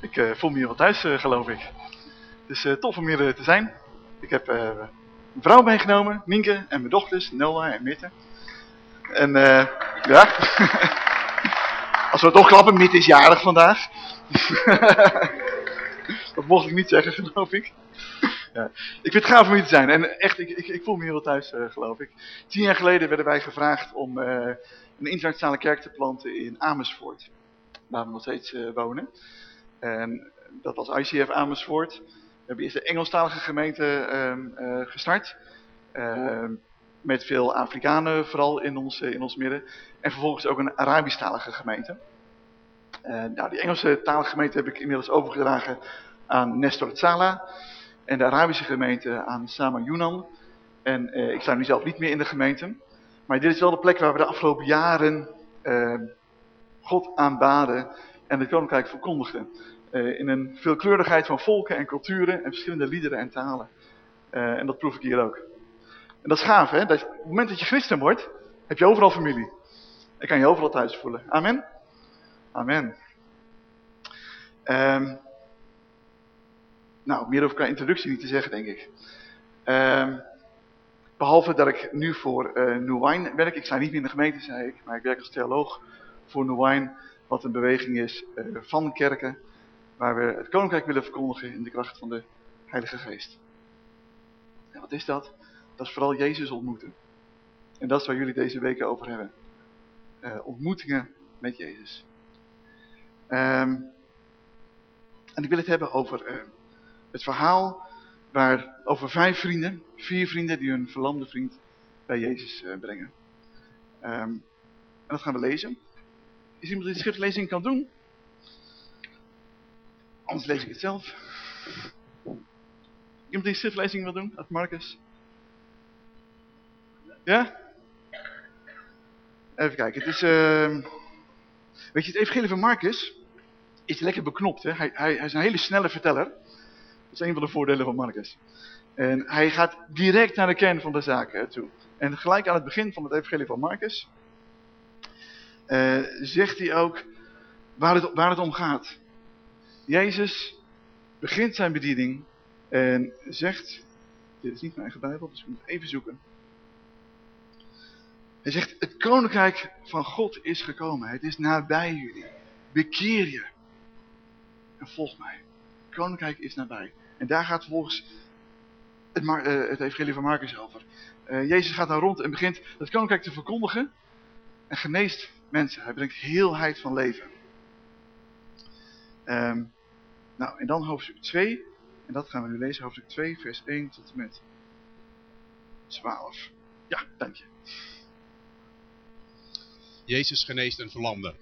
Ik uh, voel me hier wel thuis, uh, geloof ik. Het is uh, tof om hier te zijn. Ik heb een vrouw meegenomen, Nienke, en mijn dochters, Noah en Mitte. En ja, als we het opklappen, Mitte is jarig vandaag. Dat mocht ik niet zeggen, geloof ik. Ja. Ik vind het gaaf om hier te zijn. En echt, ik, ik, ik voel me hier wel thuis, geloof ik. Tien jaar geleden werden wij gevraagd om een internationale kerk te planten in Amersfoort. Waar we nog steeds wonen. En dat was ICF Amersfoort. We hebben eerst de Engelstalige gemeente uh, gestart. Uh, met veel Afrikanen vooral in ons, in ons midden. En vervolgens ook een Arabisch-talige gemeente. nou, die Engelse talige gemeente heb ik inmiddels overgedragen aan Nestor Tsala. En de Arabische gemeente aan Sama Yunan. En uh, ik sta nu zelf niet meer in de gemeente. Maar dit is wel de plek waar we de afgelopen jaren God aanbaden en het koninkrijk verkondigden. Uh, in een veelkleurigheid van volken en culturen en verschillende liederen en talen. Uh, en dat proef ik hier ook. En dat is gaaf, hè? Dat, op het moment dat je christen wordt, heb je overal familie. En kan je overal thuis voelen. Amen? Amen. Um, nou, meer over qua introductie niet te zeggen, denk ik. Um, behalve dat ik nu voor uh, New werk. Ik sta niet meer in de gemeente, zei ik. Maar ik werk als theoloog voor New Wine. Wat een beweging is uh, van kerken waar we het koninkrijk willen verkondigen in de kracht van de Heilige Geest. En wat is dat? Dat is vooral Jezus ontmoeten. En dat is waar jullie deze weken over hebben. Uh, ontmoetingen met Jezus. Um, en ik wil het hebben over uh, het verhaal waar over vijf vrienden, vier vrienden die hun verlamde vriend bij Jezus brengen. Um, en dat gaan we lezen. Is iemand die de schriftlezing kan doen? Anders lees ik het zelf. Iemand die schriftlezing wil doen? Uit Marcus? Ja? Even kijken. Het is... Uh... Weet je, het evangelie van Marcus is lekker beknopt. Hè? Hij, hij, hij is een hele snelle verteller. Dat is een van de voordelen van Marcus. En hij gaat direct naar de kern van de zaken toe. En gelijk aan het begin van het evangelie van Marcus... Uh, zegt hij ook waar het, waar het om gaat. Jezus begint zijn bediening en zegt, dit is niet mijn eigen Bijbel, dus ik moet even zoeken. Hij zegt, het koninkrijk van God is gekomen. Het is nabij jullie. Bekeer je. En volg mij. Het koninkrijk is nabij. En daar gaat volgens het, uh, het evangelie van Marcus over. Uh, Jezus gaat dan rond en begint het koninkrijk te verkondigen. En geneest mensen. Hij brengt heelheid van leven. Um, nou, en dan hoofdstuk 2. En dat gaan we nu lezen, hoofdstuk 2, vers 1 tot en met 12. Ja, dank je. Jezus geneest een verlamde.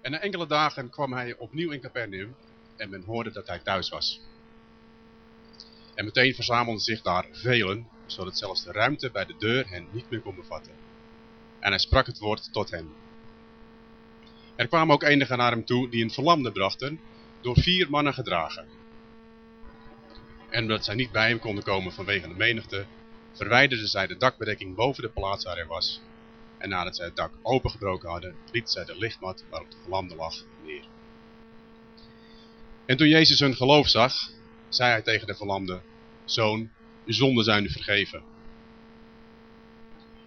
En na enkele dagen kwam hij opnieuw in Capernaum en men hoorde dat hij thuis was. En meteen verzamelden zich daar velen, zodat zelfs de ruimte bij de deur hen niet meer kon bevatten. En hij sprak het woord tot hen. Er kwamen ook enigen naar hem toe die een verlamde brachten, door vier mannen gedragen. En omdat zij niet bij hem konden komen vanwege de menigte, verwijderden zij de dakbedekking boven de plaats waar hij was. En nadat zij het dak opengebroken hadden, liet zij de lichtmat waarop de verlamde lag neer. En toen Jezus hun geloof zag, zei hij tegen de verlamde, Zoon, uw zonden zijn u vergeven.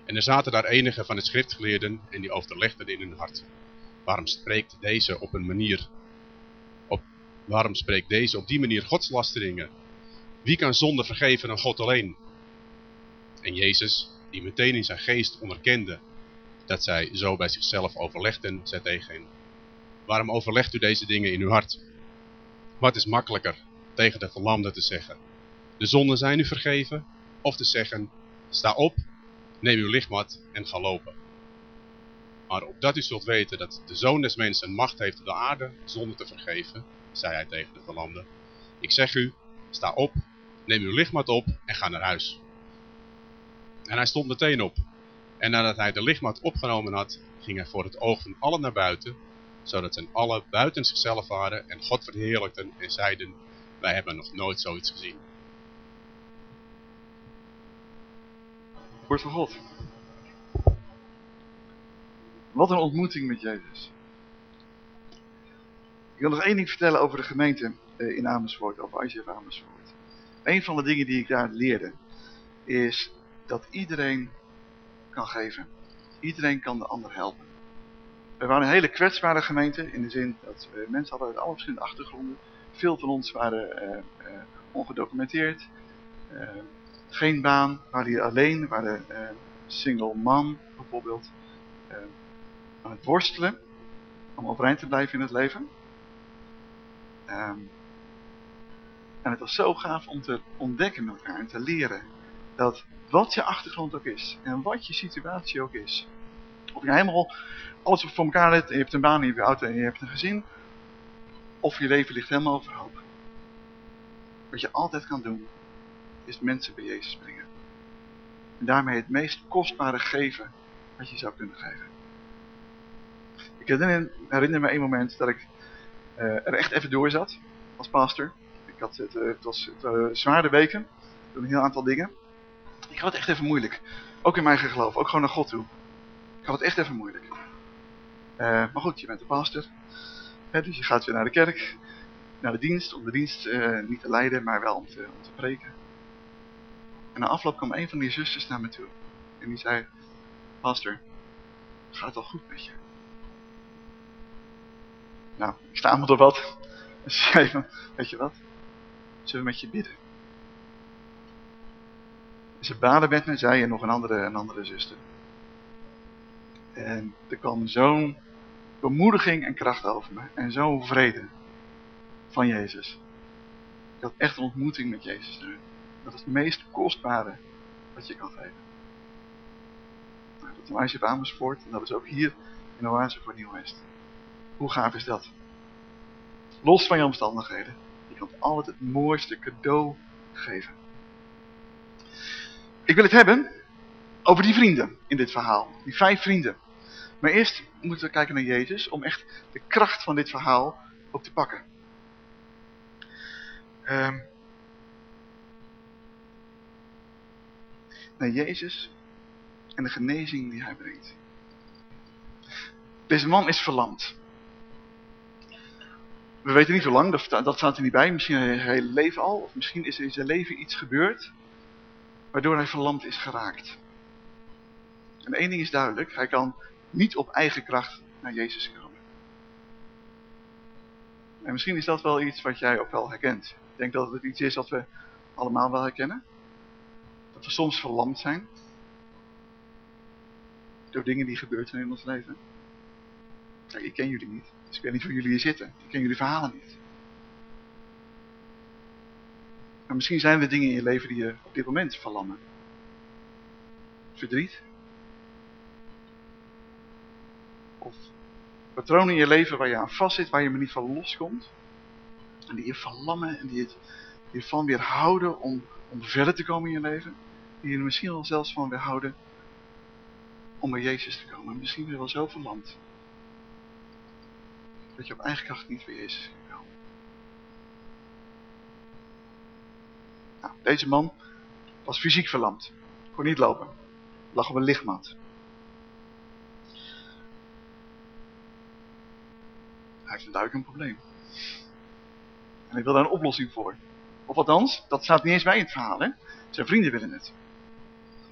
En er zaten daar enigen van de schriftgeleerden en die overlegden in hun hart. Waarom spreekt deze op een manier, op, waarom spreekt deze op die manier godslasteringen? Wie kan zonde vergeven dan God alleen? En Jezus, die meteen in zijn geest onderkende dat zij zo bij zichzelf overlegden, zei tegen hen, waarom overlegt u deze dingen in uw hart? Wat is makkelijker tegen de verlamde te zeggen? De zonden zijn u vergeven? Of te zeggen, sta op, neem uw lichtmat en ga lopen. Maar opdat u zult weten dat de Zoon des Mensen macht heeft op de aarde zonder te vergeven, zei hij tegen de verlamde. Ik zeg u, sta op, neem uw lichtmat op en ga naar huis. En hij stond meteen op. En nadat hij de lichtmat opgenomen had, ging hij voor het oog van allen naar buiten, zodat ze allen buiten zichzelf waren en God verheerlijkten en zeiden, wij hebben nog nooit zoiets gezien. Woord van God. Wat een ontmoeting met Jezus. Ik wil nog één ding vertellen over de gemeente eh, in Amersfoort, over ICF Amersfoort. Een van de dingen die ik daar leerde, is dat iedereen kan geven. Iedereen kan de ander helpen. We waren een hele kwetsbare gemeente, in de zin dat mensen hadden uit alle verschillende achtergronden. Veel van ons waren uh, uh, ongedocumenteerd, geen baan, waren hier alleen, waren single man bijvoorbeeld. aan het worstelen, om overeind te blijven in het leven. Um, en het was zo gaaf om te ontdekken met elkaar en te leren dat wat je achtergrond ook is en wat je situatie ook is. Of je helemaal alles voor elkaar hebt je hebt een baan, je hebt een auto en je hebt een gezin. Of je leven ligt helemaal overhoop. Wat je altijd kan doen, is mensen bij Jezus brengen. En daarmee het meest kostbare geven wat je zou kunnen geven. Ik herinner, me een moment dat ik uh, er echt even door zat als pastor. Ik had het, uh, het was het, uh, zware weken, een heel aantal dingen. Ik had het echt even moeilijk. Ook in mijn geloof, ook gewoon naar God toe. Ik had het echt even moeilijk. maar goed, je bent de pastor. Dus je gaat weer naar de kerk, naar de dienst, om de dienst niet te leiden, maar wel om te, om te preken. En na afloop kwam een van die zusters naar me toe. En die zei, pastor, gaat het al goed met je? Nou, ik stamelde wat. En ze zei weet je wat? Zullen we met je bidden? En ze baden met me, zij en nog een andere, een andere zuster. En er kwam zo'n bemoediging en kracht over me. En zo'n vrede van Jezus. Ik had echt een ontmoeting met Jezus nu. Dat is het meest kostbare wat je kan geven. Nou, dat is een ICF Amersfoort en dat is ook hier in Oase voor Nieuw-West. Hoe gaaf is dat? Los van je omstandigheden. Je kan altijd het mooiste cadeau geven. Ik wil het hebben over die vrienden in dit verhaal. Die vijf vrienden. Maar eerst moeten we kijken naar Jezus om echt de kracht van dit verhaal op te pakken. Um, naar Jezus en de genezing die hij brengt. Deze man is verlamd. We weten niet hoe lang, dat, staat er niet bij. Misschien zijn hele leven al. Of misschien is er in zijn leven iets gebeurd. Waardoor hij verlamd is geraakt. En één ding is duidelijk. Hij kan niet op eigen kracht naar Jezus komen. En misschien is dat wel iets wat jij ook wel herkent. Ik denk dat het iets is wat we allemaal wel herkennen. Dat we soms verlamd zijn. Door dingen die gebeurd zijn in ons leven. Kijk, ik ken jullie niet. Dus ik weet niet hoe jullie hier zitten. Ik ken jullie verhalen niet. Maar misschien zijn er dingen in je leven die je op dit moment verlammen. Verdriet. Of patronen in je leven waar je aan vast zit, waar je maar niet van loskomt. En die je verlammen en die, je van weerhouden om, om verder te komen in je leven. Die je er misschien wel zelfs van weerhouden om bij Jezus te komen. Misschien ben je wel zo verlamd dat je op eigen kracht niet kan komen. Nou, deze man was fysiek verlamd. Kon niet lopen. Lag op een lichtmat. Hij heeft een duidelijk een probleem. En hij wil daar een oplossing voor. Of althans, dat staat niet eens bij in het verhaal. Hè? Zijn vrienden willen het.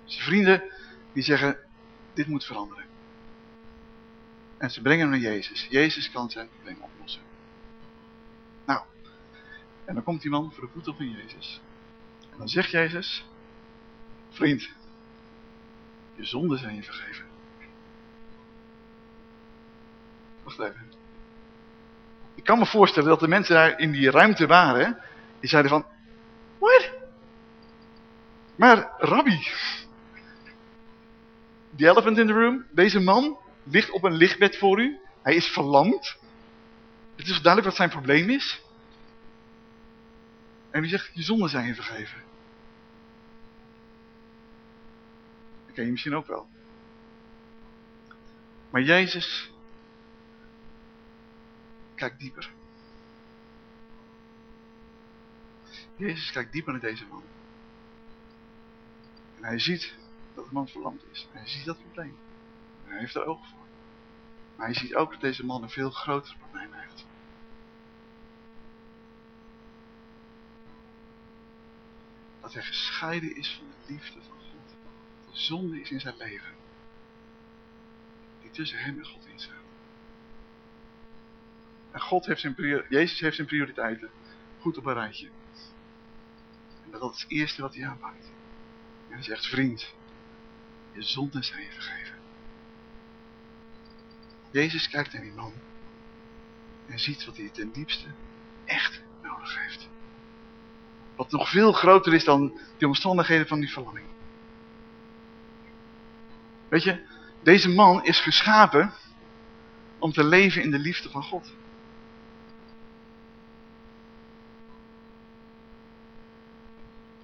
Zijn vrienden die zeggen, dit moet veranderen. En ze brengen hem naar Jezus. Jezus kan zijn probleem oplossen. Nou, en dan komt die man voor de voeten van Jezus. En dan zegt Jezus, vriend, je zonden zijn je vergeven. Wacht even. Ik kan me voorstellen dat de mensen daar in die ruimte waren, die zeiden van, what? Maar Rabbi, the elephant in the room, deze man, ligt op een lichtbed voor u. Hij is verlamd. Het is duidelijk wat zijn probleem is. En u zegt, je zonden zijn je vergeven. Dat ken je misschien ook wel. Maar Jezus kijkt dieper. Jezus kijkt dieper naar deze man. En hij ziet dat de man verlamd is. Hij ziet dat probleem. Hij heeft er ogen voor. Maar hij ziet ook dat deze man een veel groter probleem heeft. Dat hij gescheiden is van de liefde van God. De zonde is in zijn leven. Die tussen hem en God in. En God heeft zijn Jezus heeft zijn prioriteiten goed op een rijtje. En dat is het eerste wat hij aanpakt. En hij zegt, vriend, je zonden zijn vergeven. Jezus kijkt naar die man en ziet wat hij ten diepste echt nodig heeft. Wat nog veel groter is dan die omstandigheden van die verlamming. Weet je, deze man is geschapen om te leven in de liefde van God.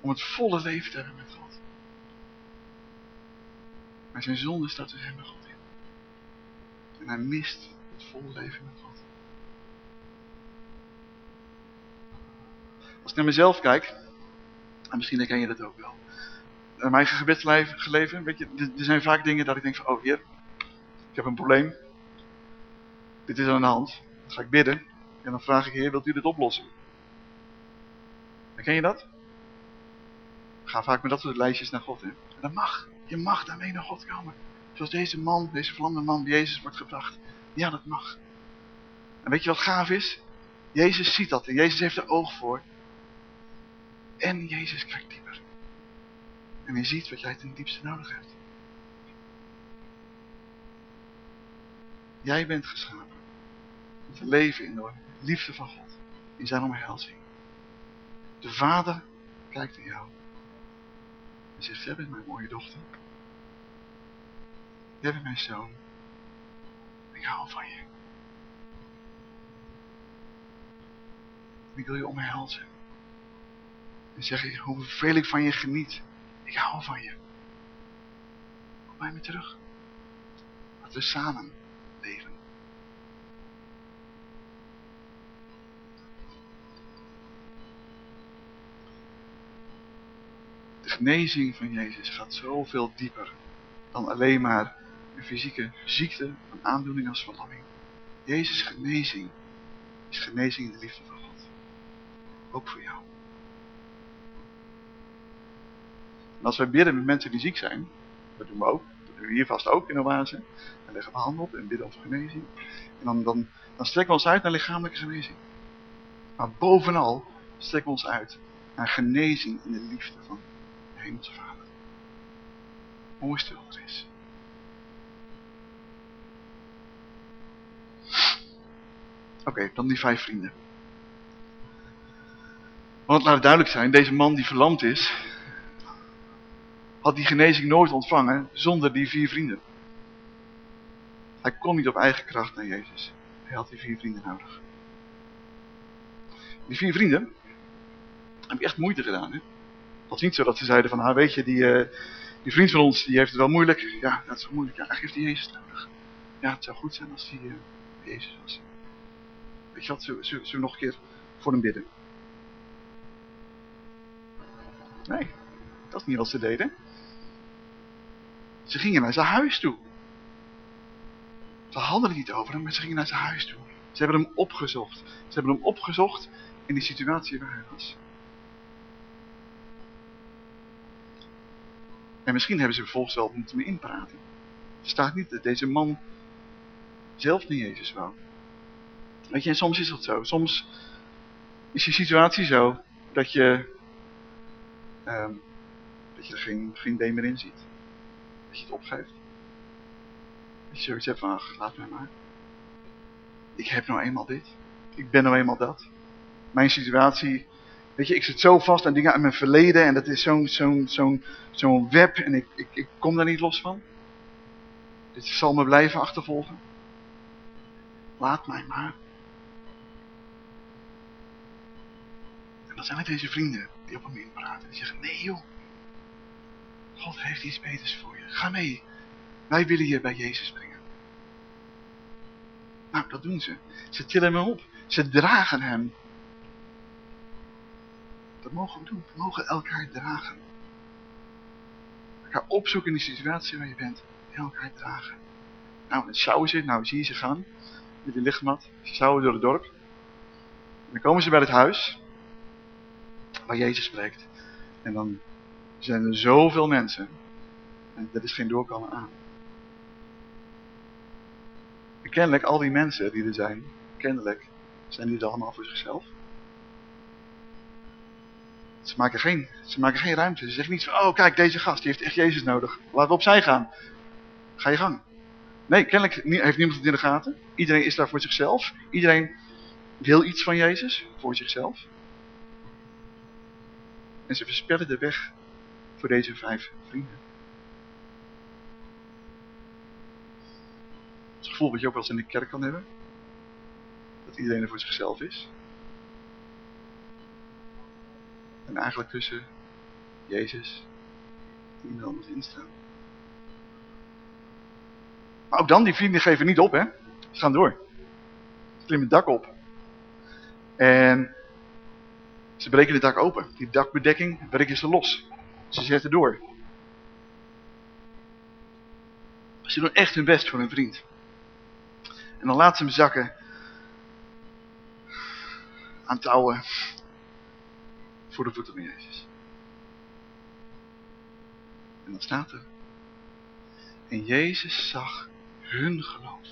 Om het volle leven te hebben met God. Maar zijn zonde staat dus hem met God in. En hij mist het volle leven met God. Als ik naar mezelf kijk, en misschien herken je dat ook wel. Mijn gebedsleven, weet je, er zijn vaak dingen dat ik denk van, oh heer, ik heb een probleem. Dit is aan de hand. Dan ga ik bidden. En dan vraag ik, heer, wilt u dit oplossen? Herken je dat? ga vaak met dat soort lijstjes naar God. Hè? En dat mag. Je mag daarmee naar God komen. Zoals deze man, deze vlammende man, Jezus wordt gebracht. Ja, dat mag. En weet je wat gaaf is? Jezus ziet dat en Jezus heeft er oog voor. En Jezus kijkt dieper. En hij ziet wat jij ten diepste nodig hebt. Jij bent geschapen om te leven in de liefde van God. In zijn omhelzing. De Vader kijkt naar jou. En zegt, jij bent mijn mooie dochter. Jij bent mijn zoon. Ik hou van je. ik wil je omhelzen. En zeg hoeveel ik van je geniet. Ik hou van je. Kom bij me terug. Dat we samen leven. Genezing van Jezus gaat zoveel dieper dan alleen maar een fysieke ziekte, een aandoening als verlamming. Jezus' genezing is genezing in de liefde van God. Ook voor jou. En als wij bidden met mensen die ziek zijn, dat doen we ook, dat doen we hier vast ook in Oase, dan leggen we op en bidden over genezing. En dan, dan, dan strekken we ons uit naar lichamelijke genezing. Maar bovenal strekken we ons uit naar genezing in de liefde van de Hemelse Vader. Hoe stil er is. Oké, dan die vijf vrienden. Want laat duidelijk zijn, deze man die verlamd is, had die genezing nooit ontvangen zonder die vier vrienden. Hij kon niet op eigen kracht naar Jezus. Hij had die vier vrienden nodig. Die vier vrienden hebben echt moeite gedaan. Hè? Was niet zo dat ze zeiden van, ah, weet je, die, uh, die vriend van ons die heeft het wel moeilijk. Ja, dat is wel moeilijk. Ja, hij heeft die Jezus nodig. Ja, het zou goed zijn als die uh, Jezus was. Weet je wat, zullen, we nog een keer voor hem bidden? Nee, dat is niet wat ze deden. Ze gingen naar zijn huis toe. Ze hadden niet over hem, maar ze gingen naar zijn huis toe. Ze hebben hem opgezocht. Ze hebben hem opgezocht in die situatie waar hij was. En misschien hebben ze vervolgens wel moeten me inpraten. Er staat niet dat deze man zelf niet Jezus wou. Weet je, en soms is dat zo. Soms is die situatie zo dat je, um, dat je er geen, geen meer in ziet. Dat je het opgeeft. Dat je zoiets hebt van, ach, laat mij maar. Ik heb nou eenmaal dit. Ik ben nou eenmaal dat. Mijn situatie, weet je, ik zit zo vast aan dingen uit mijn verleden en dat is zo'n zo'n web en ik, ik, ik kom daar niet los van. Dit zal me blijven achtervolgen. Laat mij maar. En dan zijn het deze vrienden die op hem inpraten. Die zeggen, nee joh. God heeft iets beters voor je. Ga mee. Wij willen je bij Jezus brengen. Nou, dat doen ze. Ze tillen hem op. Ze dragen hem. Dat mogen we doen. We mogen elkaar dragen. Elkaar opzoeken in die situatie waar je bent. Elkaar dragen. Nou, sjouwen ze. Nou, zie je ze gaan. Met die lichtmat. Ze sjouwen door het dorp. En dan komen ze bij het huis waar Jezus spreekt. En dan zijn er zoveel mensen. En dat is geen doorkomen aan. En kennelijk, al die mensen die er zijn, kennelijk zijn die er allemaal voor zichzelf. Ze maken geen, ze maken geen ruimte. Ze zeggen niet van, oh kijk, deze gast, die heeft echt Jezus nodig. Laten we opzij gaan. Ga je gang. Nee, kennelijk heeft niemand het in de gaten. Iedereen is daar voor zichzelf. Iedereen wil iets van Jezus, voor zichzelf. En ze verspellen de weg voor deze vijf vrienden. Het gevoel wat je ook wel eens in de kerk kan hebben. Dat iedereen er voor zichzelf is. En eigenlijk tussen Jezus en iemand anders instaan. Maar ook dan, die vrienden geven niet op, hè. Ze gaan door. Ze klimmen het dak op. En ze breken het dak open. Die dakbedekking breken ze los. Ze zetten door. Ze doen echt hun best voor hun vriend. En dan laten ze hem zakken aan touwen voor de voeten van Jezus. En dan staat er. En Jezus zag hun geloof.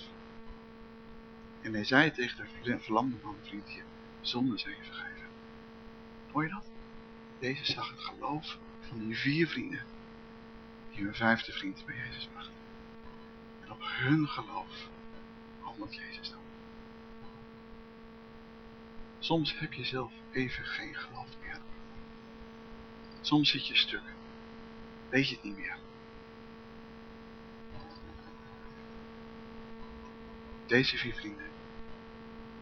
En hij zei tegen de verlamde man, vriendje, zonder zijn vergeven. Hoor je dat? Jezus zag het geloof van die vier vrienden, die hun vijfde vriend bij Jezus brachten. En op hun geloof handelt Jezus dan. Soms heb je zelf even geen geloof meer. Soms zit je stuk. Weet je het niet meer. Deze vier vrienden.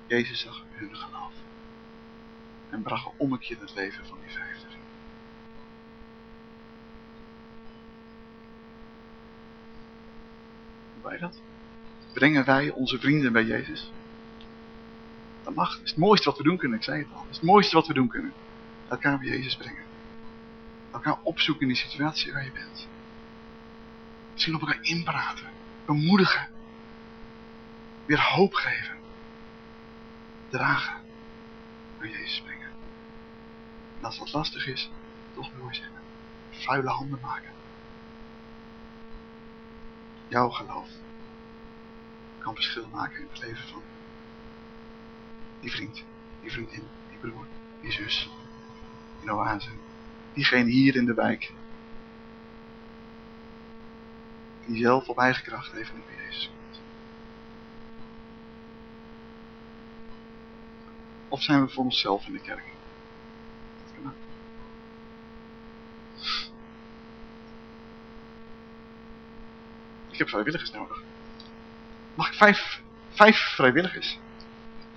Jezus zag hun geloof. En bracht een ommetje in het leven van die vijfde vriend. Hoe wij dat? Brengen wij onze vrienden bij Jezus? Dat mag. Dat is het mooiste wat we doen kunnen. Ik zei het al. Dat is het mooiste wat we doen kunnen. Elkaar bij Jezus brengen. Elkaar opzoeken in die situatie waar je bent. Misschien op elkaar inpraten. Bemoedigen. Weer hoop geven. Dragen. Naar Jezus brengen. En als dat lastig is, toch mooi zijn. Vuile handen maken. Jouw geloof kan verschil maken in het leven van die vriend, die vriendin, die broer, die zus, die oase. Diegene hier in de wijk. Die zelf op eigen kracht niet bij Jezus. Of zijn we voor onszelf in de kerk? Ik heb vrijwilligers nodig. Mag ik vijf, vijf vrijwilligers?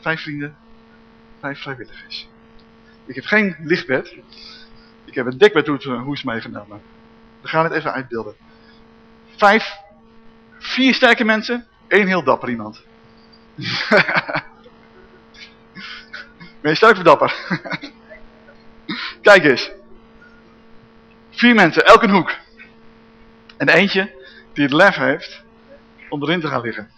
Vijf vrienden, vijf vrijwilligers. Ik heb geen lichtbed. Ik heb een dekbedhoes meegenomen. We gaan het even uitbeelden. Vijf, vier sterke mensen, één heel dapper iemand. ben je sterk dapper? Kijk eens. Vier mensen, elk een hoek. En eentje die het lef heeft om erin te gaan liggen.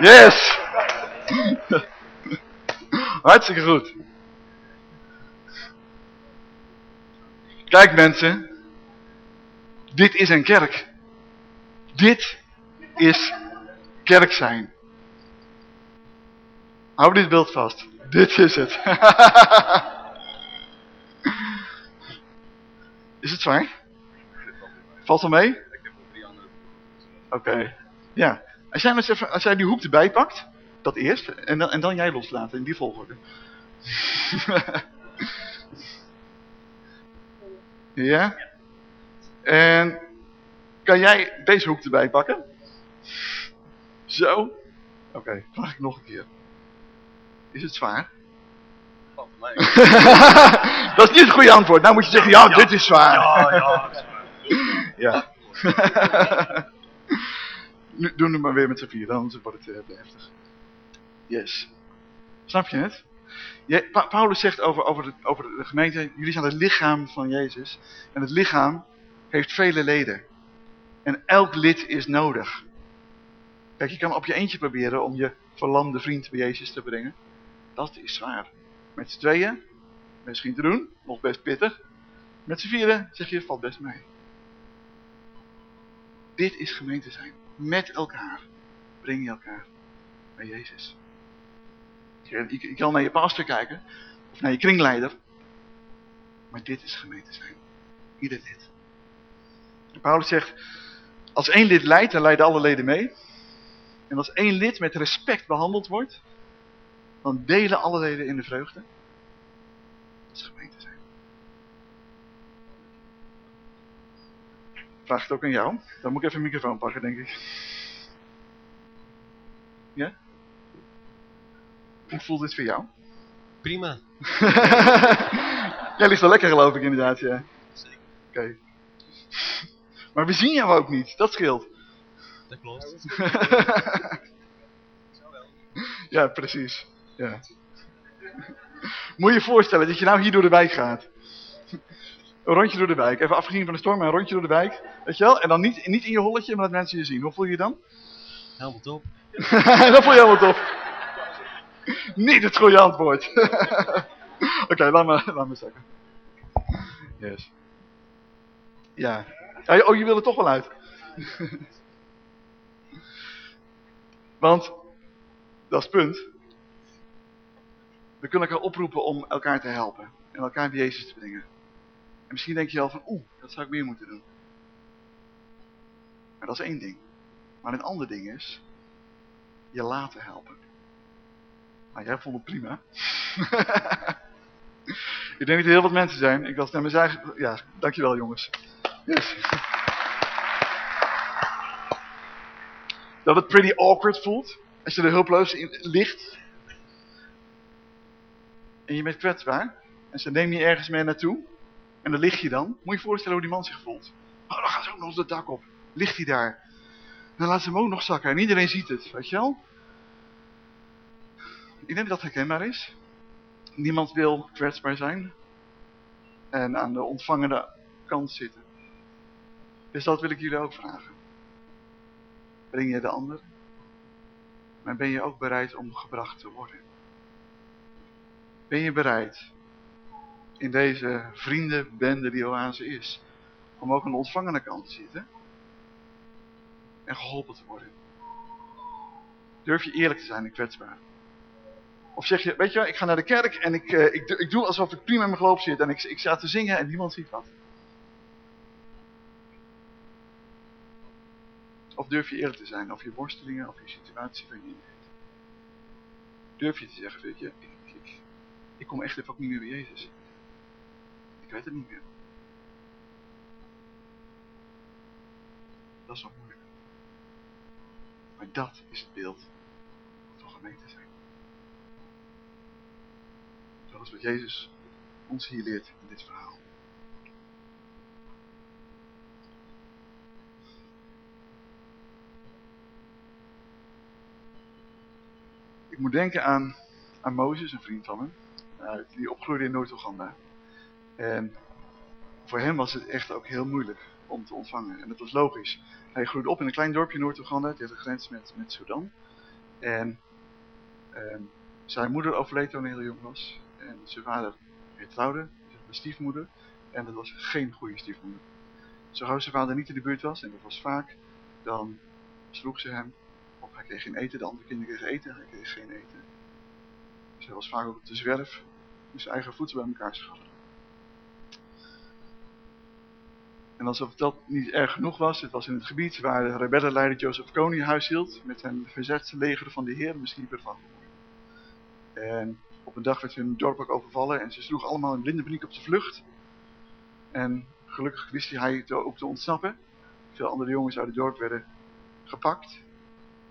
yes! Hartstikke goed. Kijk mensen, dit is een kerk. Dit is kerk zijn. Hou dit beeld vast. Dit is het. is het zwaar? Valt wel mee? Oké. Ja. Als jij, even, als jij die hoek erbij pakt, dat eerst, en dan, en dan jij loslaten in die volgorde. ja? En kan jij deze hoek erbij pakken? Zo? Oké, okay, vraag ik nog een keer. Is het zwaar? dat is niet het goede antwoord. Nou moet je zeggen, ja, ja dit is zwaar. Ja, ja. ja. nu, doen we maar weer met z'n vier, anders wordt het uh, heftig. Yes. Snap je het? Paulus zegt over, over, de, over de gemeente, jullie zijn het lichaam van Jezus. En het lichaam heeft vele leden. En elk lid is nodig. Kijk, je kan op je eentje proberen om je verlamde vriend bij Jezus te brengen. Dat is zwaar. Met z'n tweeën misschien te doen, nog best pittig. Met z'n vieren zeg je, valt best mee. Dit is gemeente zijn. Met elkaar breng je elkaar bij Jezus. Je, je kan naar je pastor kijken, of naar je kringleider. Maar dit is gemeente zijn. Ieder lid. En Paulus zegt, als één lid leidt, dan leiden alle leden mee. En als één lid met respect behandeld wordt, dan delen alle leden in de vreugde. Dat is gemeente zijn. Vraag het ook aan jou. Dan moet ik even een microfoon pakken, denk ik. Ja? Hoe voelt dit voor jou? Prima. Jij ligt wel lekker geloof ik inderdaad, ja. Zeker. Oké. Maar we zien jou ook niet, dat scheelt. Dat klopt. ja, precies. Ja. Moet je je voorstellen dat je nou hier door de wijk gaat. Een rondje door de wijk. Even afgezien van de storm, maar een rondje door de wijk. Weet je wel? En dan niet, niet in je holletje, maar dat mensen je zien. Hoe voel je je dan? Helemaal top. dat voel je helemaal top. Niet het goede antwoord. Oké, laat, me, laat me zakken. Yes. Ja. ja. Oh, je wil er toch wel uit. Want, dat is het punt. We kunnen elkaar oproepen om elkaar te helpen. En elkaar bij Jezus te brengen. En misschien denk je al van, oeh, dat zou ik meer moeten doen. Maar dat is één ding. Maar een ander ding is, je laten helpen. Nou, jij vond het prima. ik denk dat er heel wat mensen zijn. Ik was naar mijn eigen... Ja, dankjewel jongens. Dat het pretty awkward voelt. Als je er hulpeloos in ligt. En je bent kwetsbaar. En ze nemen je ergens mee naartoe. En dan lig je dan. Moet je je voorstellen hoe die man zich voelt. Oh, dan gaat ze ook nog eens het dak op. Ligt hij daar. Dan laat ze hem ook nog zakken. En iedereen ziet het. Weet je wel? Ik denk dat dat herkenbaar is. Niemand wil kwetsbaar zijn. En aan de ontvangende kant zitten. Dus dat wil ik jullie ook vragen. Breng je de ander? Maar ben je ook bereid om gebracht te worden? Ben je bereid in deze vriendenbende die oase is, om ook aan de ontvangende kant te zitten? En geholpen te worden? Durf je eerlijk te zijn en kwetsbaar? Of zeg je, weet je wel, ik ga naar de kerk en ik, uh, ik, ik doe alsof ik prima in mijn geloof zit en ik, ik sta te zingen en niemand ziet wat. Of durf je eerlijk te zijn over je worstelingen, of je situatie van je in Durf je te zeggen, weet je, ik, ik, ik kom echt even ook niet meer bij Jezus. Ik weet het niet meer. Dat is wel moeilijk. Maar dat is het beeld van gemeente zijn. Dat is wat Jezus ons hier leert in dit verhaal. Ik moet denken aan, aan Mozes, een vriend van hem, uh, die opgroeide in Noord-Oeganda. En voor hem was het echt ook heel moeilijk om te ontvangen. En dat was logisch. Hij groeide op in een klein dorpje Noord-Oeganda, tegen de grens met, met Sudan. En uh, zijn moeder overleed toen hij heel jong was. En zijn vader trouwde, een stiefmoeder. En dat was geen goede stiefmoeder. Zo gauw zijn vader niet in de buurt was, en dat was vaak, dan sloeg ze hem. Of hij kreeg geen eten, de andere kinderen kregen eten, hij kreeg geen eten. Dus hij was vaak ook op de zwerf, om zijn eigen voedsel bij elkaar schaffen. En alsof dat niet erg genoeg was, het was in het gebied waar de rebellenleider Joseph Kony huishield, met zijn verzetse leger van de Heer, misschien ervan. En op een dag werd hun dorp ook overvallen en ze sloegen allemaal in blinde paniek op de vlucht. En gelukkig wist hij ook te ontsnappen. Veel andere jongens uit het dorp werden gepakt.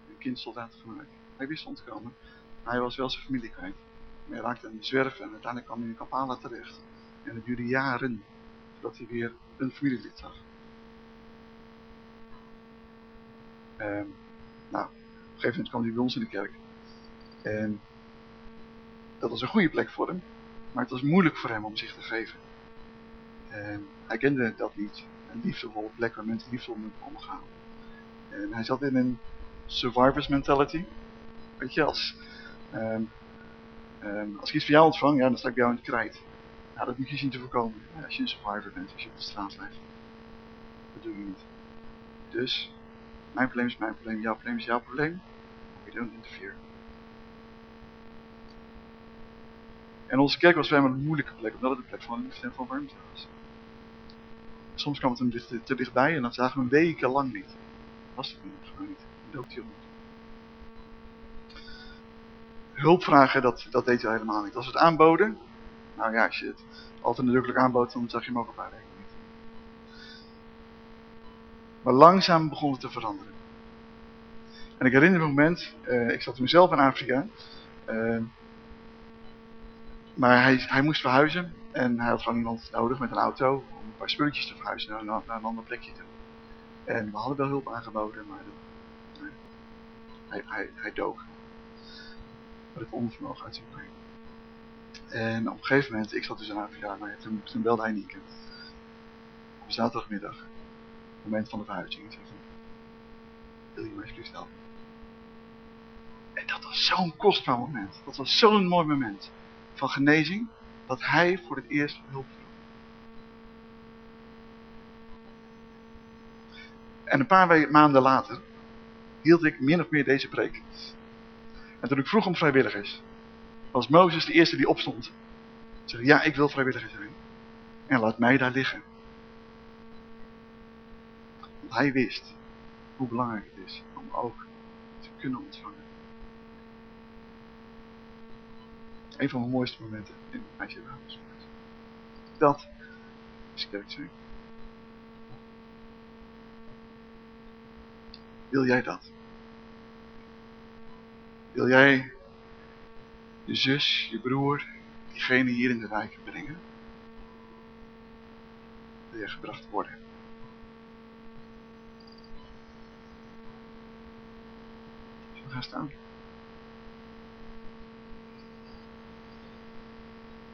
Een kindsoldaat gemaakt. Hij wist ontkomen. Maar hij was wel zijn familie kwijt. Hij raakte aan de zwerf en uiteindelijk kwam hij in Kampala terecht. En het duurde jaren voordat hij weer een familielid zag. Um, nou, op een gegeven moment kwam hij bij ons in de kerk. En dat was een goede plek voor hem. Maar het was moeilijk voor hem om zich te geven. En hij kende dat niet. Een liefdevolle plek waar mensen liefdevol met omgaan. En hij zat in een survivors mentality. Weet je, als, um, um, als ik iets van jou ontvang, ja, dan sta ik bij jou in het krijt. Ja, dat moet je zien te voorkomen. Als je een survivor bent, als je op de straat blijft. Dat doe je niet. Dus, mijn probleem is mijn probleem, jouw probleem is jouw probleem. We don't interfere. En onze kerk was hem een moeilijke plek, omdat het een plek van liefde en van warmte was. Soms kwam het hem te dichtbij en dan zagen we hem wekenlang niet. Was het hem gewoon niet. Dan hij op. Hulp vragen, dat, dat deed hij helemaal niet. Als we het aanboden, nou ja, als je het altijd nadrukkelijk aanbood, dan zag je hem ook op haar niet. Maar langzaam begon het te veranderen. En ik herinner me een moment, uh, ik zat toen zelf in Afrika. Uh, maar hij, hij moest verhuizen en hij had gewoon iemand nodig met een auto om een paar spulletjes te verhuizen naar, naar, een ander plekje toe. En we hadden wel hulp aangeboden, maar dat, nee, hij, hij, hij dook. Met het onvermogen uit zijn. En op een gegeven moment, ik zat dus in Afrika, maar toen, toen belde hij Nienke. Op zaterdagmiddag, het moment van de verhuizing. Zei wil je mij alsjeblieft helpen? En dat was zo'n kostbaar moment. Dat was zo'n mooi moment van genezing, dat hij voor het eerst hulp vroeg. En een paar maanden later hield ik min of meer deze preek. En toen ik vroeg om vrijwilligers, was Mozes de eerste die opstond. Zei, ja, ik wil vrijwilliger zijn. En laat mij daar liggen. Want hij wist hoe belangrijk het is om ook te kunnen ontvangen. Een van mijn mooiste momenten in mijn Jezus. Dat is kerk. Wil jij dat? Wil jij je zus, je broer, diegene hier in de wijk brengen? Wil jij gebracht worden? We gaan staan?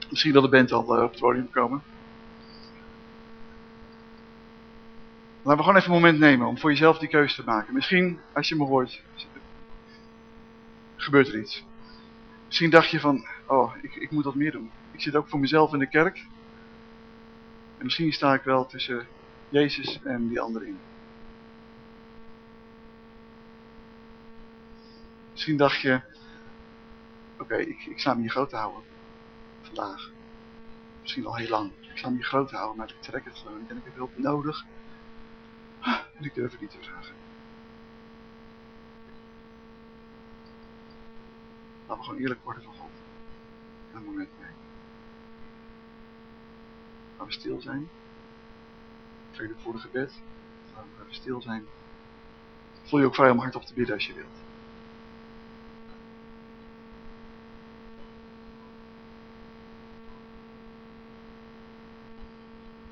Misschien dat de band al uh, op het podium komen. Laten we gewoon even een moment nemen om voor jezelf die keuze te maken. Misschien, als je me hoort, gebeurt er iets. Misschien dacht je van, oh, ik, ik moet wat meer doen. Ik zit ook voor mezelf in de kerk. En misschien sta ik wel tussen Jezus en die andere in. Misschien dacht je, oké, ik, ik sta me hier groot te houden. Vandaag. Misschien al heel lang. Ik sta me hier groot houden, maar ik trek het gewoon niet. En ik heb hulp nodig. En ik durf het niet te vragen. Laten we gewoon eerlijk worden van God. Een moment mee. Gaan we stil zijn. Vrede voor de gebed. Gaan we even stil zijn. Voel je ook vrij om hardop te bidden als je wilt.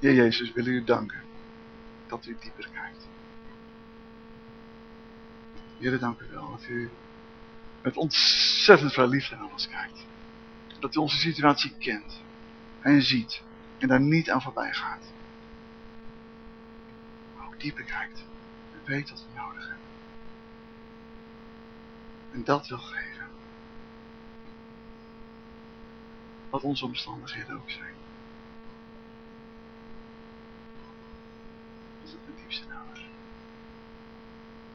Heer Jezus, wil u danken dat u dieper kijkt. Heer, dank u wel dat u met ontzettend veel liefde naar ons kijkt. Dat u onze situatie kent en ziet en daar niet aan voorbij gaat. Maar ook dieper kijkt en weet wat we nodig hebben. En dat wil geven. Wat onze omstandigheden ook zijn. Dat is het diepste nodig.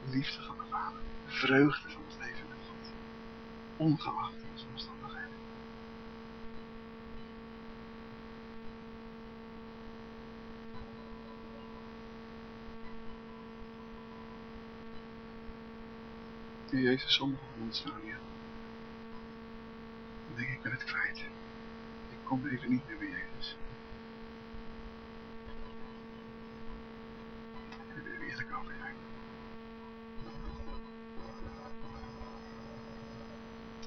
De liefde van de Vader. De vreugde van het leven met God. Ongeacht onze omstandigheden. Heer Jezus, sommigen van ons staan hier. Dan denk ik ben het kwijt. Ik kom even niet meer bij Jezus. Ik wil er eerlijk over zijn.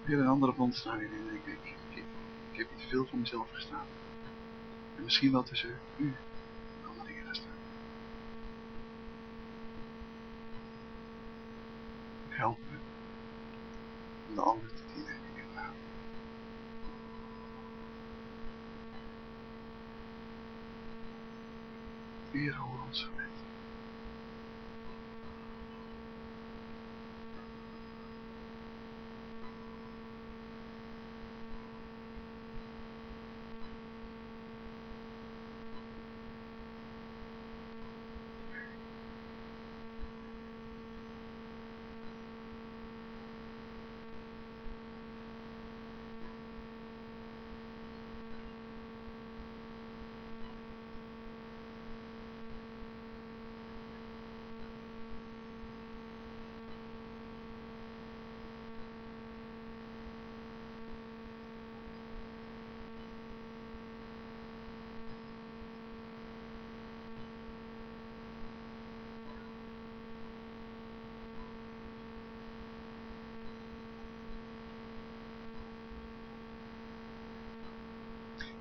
Heel een andere ons staan hier en denk ik, ik, ik heb niet veel voor mezelf gestaan. En misschien wel tussen u en andere dingen gestaan. Help me om de ander te dienen in uw naam. Heer, hoor ons gebed.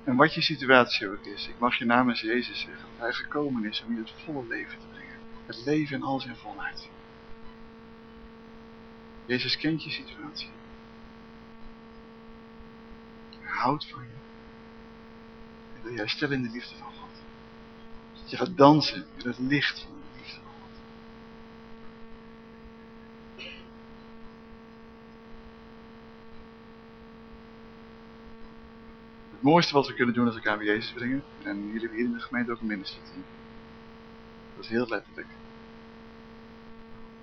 En wat je situatie ook is, ik mag je namens Jezus zeggen dat hij gekomen is om je het volle leven te brengen. Het leven in al zijn volheid. Jezus kent je situatie. Hij houdt van je. En wil jij stellen in de liefde van God. Dat je gaat dansen in het licht van God. Het mooiste wat we kunnen doen is elkaar bij Jezus brengen. En jullie hier in de gemeente ook een ministry team. Dat is heel letterlijk.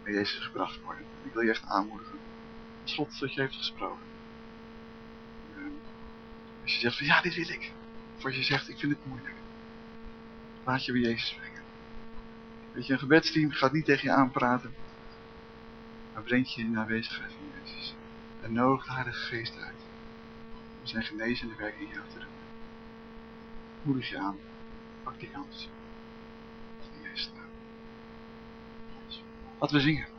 Bij Jezus gebracht worden. Ik wil je echt aanmoedigen. Het slot dat je heeft gesproken. Als je zegt van ja, dit wil ik. Of als je zegt ik vind het moeilijk. Laat je bij Jezus brengen. Weet je, een gebedsteam gaat niet tegen je aanpraten. Maar brengt je in aanwezigheid van Jezus. En nodigt de Heilige Geest uit. Zijn genezende werk in jou te doen. Moedig je aan. Pak die kans. Laten we zingen.